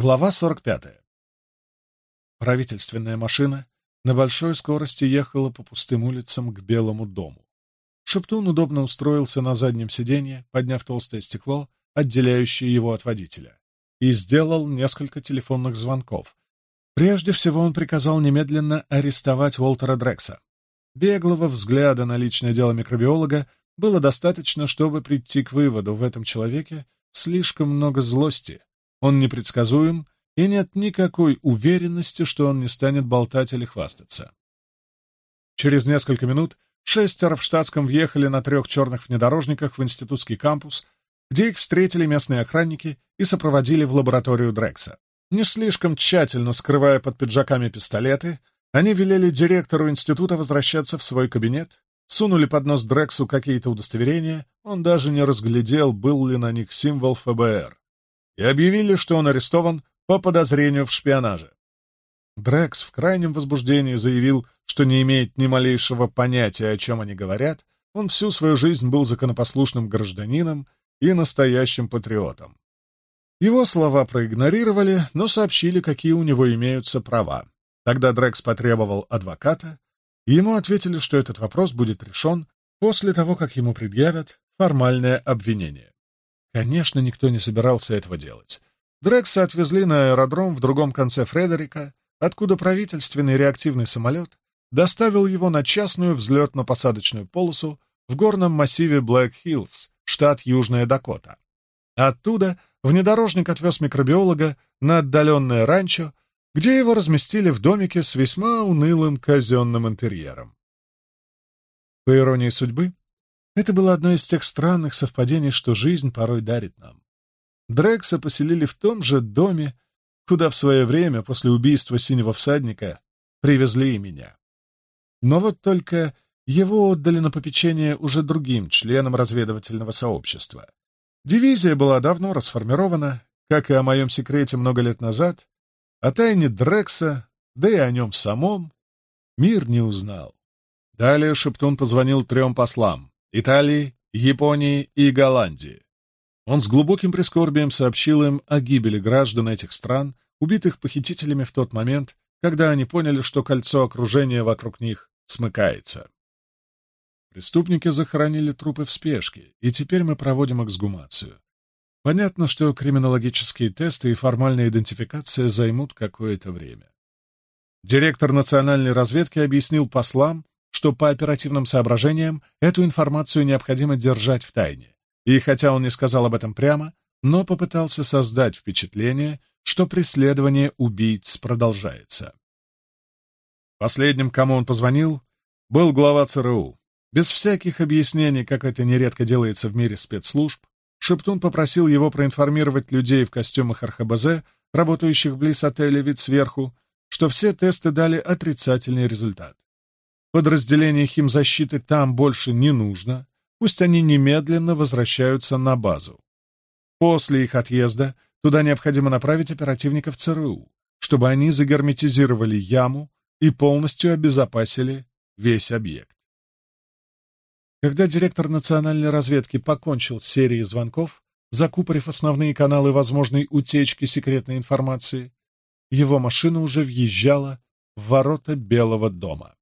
Глава 45. Правительственная машина на большой скорости ехала по пустым улицам к Белому дому. Шептун удобно устроился на заднем сиденье, подняв толстое стекло, отделяющее его от водителя, и сделал несколько телефонных звонков. Прежде всего он приказал немедленно арестовать Уолтера Дрекса. Беглого взгляда на личное дело микробиолога было достаточно, чтобы прийти к выводу в этом человеке слишком много злости — он непредсказуем, и нет никакой уверенности, что он не станет болтать или хвастаться. Через несколько минут шестеро в штатском въехали на трех черных внедорожниках в институтский кампус, где их встретили местные охранники и сопроводили в лабораторию Дрекса. Не слишком тщательно скрывая под пиджаками пистолеты, они велели директору института возвращаться в свой кабинет, сунули под нос Дрексу какие-то удостоверения, он даже не разглядел, был ли на них символ ФБР и объявили, что он арестован по подозрению в шпионаже. Дрекс в крайнем возбуждении заявил, что не имеет ни малейшего понятия, о чем они говорят. Он всю свою жизнь был законопослушным гражданином и настоящим патриотом. Его слова проигнорировали, но сообщили, какие у него имеются права. Тогда Дрекс потребовал адвоката, и ему ответили, что этот вопрос будет решен после того, как ему предъявят формальное обвинение. Конечно, никто не собирался этого делать. Дрекса отвезли на аэродром в другом конце Фредерика, откуда правительственный реактивный самолет доставил его на частную взлетно-посадочную полосу в горном массиве Блэк-Хиллз, штат Южная Дакота. Оттуда внедорожник отвез микробиолога на отдаленное ранчо, где его разместили в домике с весьма унылым казенным интерьером. По иронии судьбы, это было одно из тех странных совпадений, что жизнь порой дарит нам. Дрекса поселили в том же доме, куда в свое время, после убийства синего всадника, привезли и меня. Но вот только его отдали на попечение уже другим членам разведывательного сообщества. Дивизия была давно расформирована, как и о моем секрете много лет назад, о тайне Дрекса, да и о нем самом, мир не узнал. Далее Шептун позвонил трем послам Италии, Японии и Голландии. Он с глубоким прискорбием сообщил им о гибели граждан этих стран, убитых похитителями в тот момент, когда они поняли, что кольцо окружения вокруг них смыкается. Преступники захоронили трупы в спешке, и теперь мы проводим эксгумацию. Понятно, что криминологические тесты и формальная идентификация займут какое-то время. Директор национальной разведки объяснил послам, что по оперативным соображениям эту информацию необходимо держать в тайне. И хотя он не сказал об этом прямо, но попытался создать впечатление, что преследование убийц продолжается. Последним, кому он позвонил, был глава ЦРУ. Без всяких объяснений, как это нередко делается в мире спецслужб, Шептун попросил его проинформировать людей в костюмах РХБЗ, работающих близ отеля «Вид сверху», что все тесты дали отрицательный результат. Подразделениях химзащиты там больше не нужно, пусть они немедленно возвращаются на базу. После их отъезда туда необходимо направить оперативников ЦРУ, чтобы они загерметизировали яму и полностью обезопасили весь объект. Когда директор национальной разведки покончил с серией звонков, закупорив основные каналы возможной утечки секретной информации, его машина уже въезжала в ворота Белого дома.